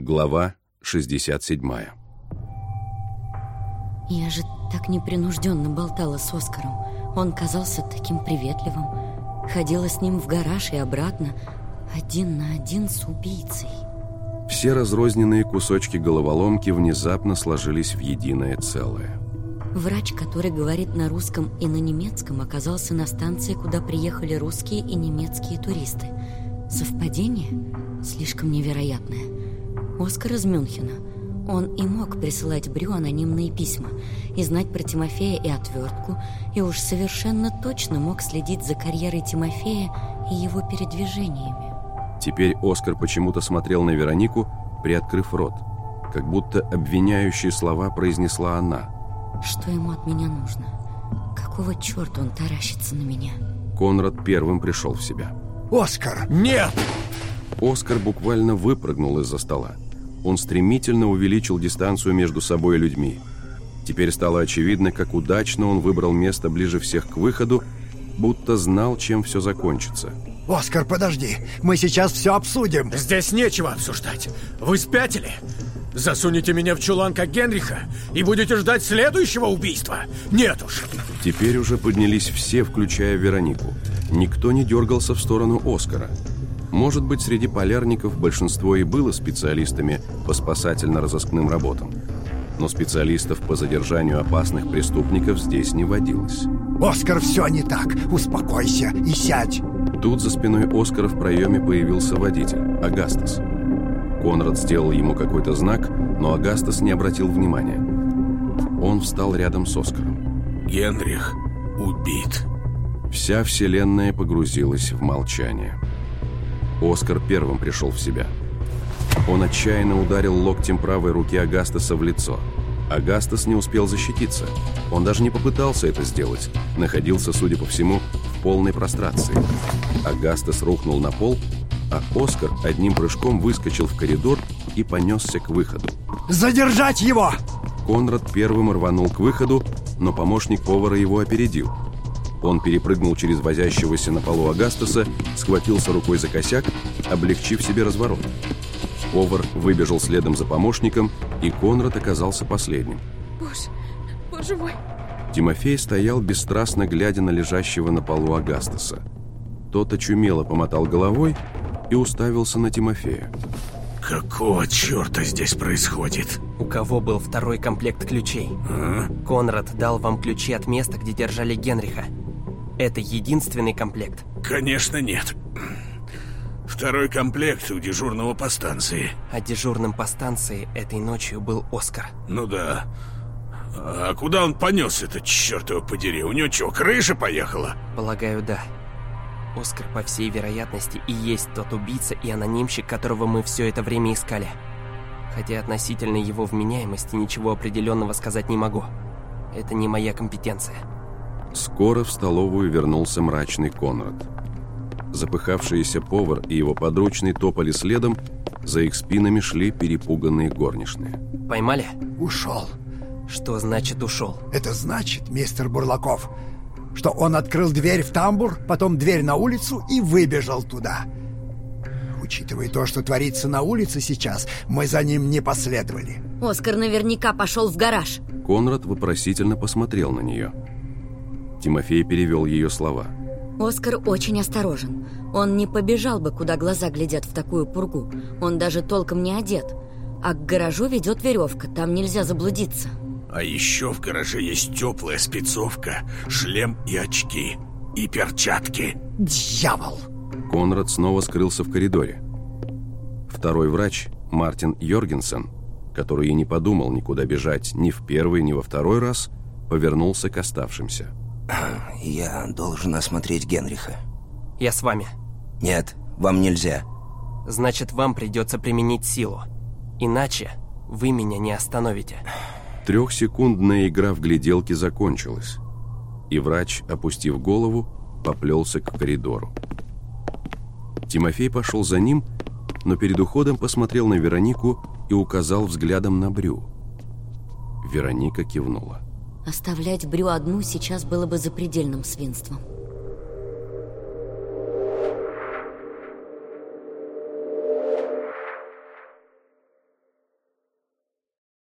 Глава 67 Я же так непринужденно болтала с Оскаром. Он казался таким приветливым. Ходила с ним в гараж и обратно, один на один с убийцей. Все разрозненные кусочки головоломки внезапно сложились в единое целое. Врач, который говорит на русском и на немецком, оказался на станции, куда приехали русские и немецкие туристы. Совпадение? Слишком невероятное. Оскар из Мюнхена. Он и мог присылать Брю анонимные письма, и знать про Тимофея и отвертку, и уж совершенно точно мог следить за карьерой Тимофея и его передвижениями. Теперь Оскар почему-то смотрел на Веронику, приоткрыв рот, как будто обвиняющие слова произнесла она. Что ему от меня нужно? Какого черта он таращится на меня? Конрад первым пришел в себя. «Оскар!» «Нет!» Оскар буквально выпрыгнул из-за стола. Он стремительно увеличил дистанцию между собой и людьми. Теперь стало очевидно, как удачно он выбрал место ближе всех к выходу, будто знал, чем все закончится. «Оскар, подожди! Мы сейчас все обсудим!» Здесь нечего обсуждать. Вы спятили? Засунете меня в чулан, как Генриха, и будете ждать следующего убийства? Нет уж. Теперь уже поднялись все, включая Веронику. Никто не дергался в сторону Оскара. Может быть, среди полярников большинство и было специалистами по спасательно-розыскным работам. Но специалистов по задержанию опасных преступников здесь не водилось. «Оскар, все не так! Успокойся и сядь!» Тут за спиной Оскара в проеме появился водитель, Агастас. Конрад сделал ему какой-то знак, но Агастас не обратил внимания. Он встал рядом с Оскаром. Генрих убит. Вся вселенная погрузилась в молчание. Оскар первым пришел в себя. Он отчаянно ударил локтем правой руки Агастаса в лицо. Агастас не успел защититься. Он даже не попытался это сделать. Находился, судя по всему, в полной прострации. Агастас рухнул на пол, а Оскар одним прыжком выскочил в коридор и понесся к выходу. «Задержать его!» Конрад первым рванул к выходу, но помощник повара его опередил. Он перепрыгнул через возящегося на полу Агастаса, схватился рукой за косяк, облегчив себе разворот. Повар выбежал следом за помощником, и Конрад оказался последним. Боже, боже мой. Тимофей стоял бесстрастно, глядя на лежащего на полу Агастаса. Тот очумело помотал головой и уставился на Тимофея. Какого черта здесь происходит? У кого был второй комплект ключей? А? Конрад дал вам ключи от места, где держали Генриха. Это единственный комплект. Конечно, нет. Второй комплект у дежурного по станции. А дежурным по станции этой ночью был Оскар. Ну да. А куда он понес-то, черт его подери? У него что, крыша поехала? Полагаю, да. Оскар, по всей вероятности, и есть тот убийца и анонимщик, которого мы все это время искали. Хотя относительно его вменяемости ничего определенного сказать не могу. Это не моя компетенция. Скоро в столовую вернулся мрачный Конрад. Запыхавшийся повар и его подручный топали следом, за их спинами шли перепуганные горничные. Поймали? Ушел. Что значит ушел? Это значит, мистер Бурлаков, что он открыл дверь в тамбур, потом дверь на улицу и выбежал туда. Учитывая то, что творится на улице сейчас, мы за ним не последовали. Оскар наверняка пошел в гараж. Конрад вопросительно посмотрел на нее. Тимофей перевел ее слова. Оскар очень осторожен. Он не побежал бы, куда глаза глядят в такую пургу. Он даже толком не одет. А к гаражу ведет веревка, там нельзя заблудиться. А еще в гараже есть теплая спецовка, шлем и очки. И перчатки. Дьявол! Конрад снова скрылся в коридоре. Второй врач, Мартин Йоргенсен, который и не подумал никуда бежать ни в первый, ни во второй раз, повернулся к оставшимся. Я должен осмотреть Генриха. Я с вами. Нет, вам нельзя. Значит, вам придется применить силу. Иначе вы меня не остановите. Трехсекундная игра в гляделки закончилась, и врач, опустив голову, поплелся к коридору. Тимофей пошел за ним, но перед уходом посмотрел на Веронику и указал взглядом на Брю. Вероника кивнула. Оставлять Брю одну сейчас было бы запредельным свинством.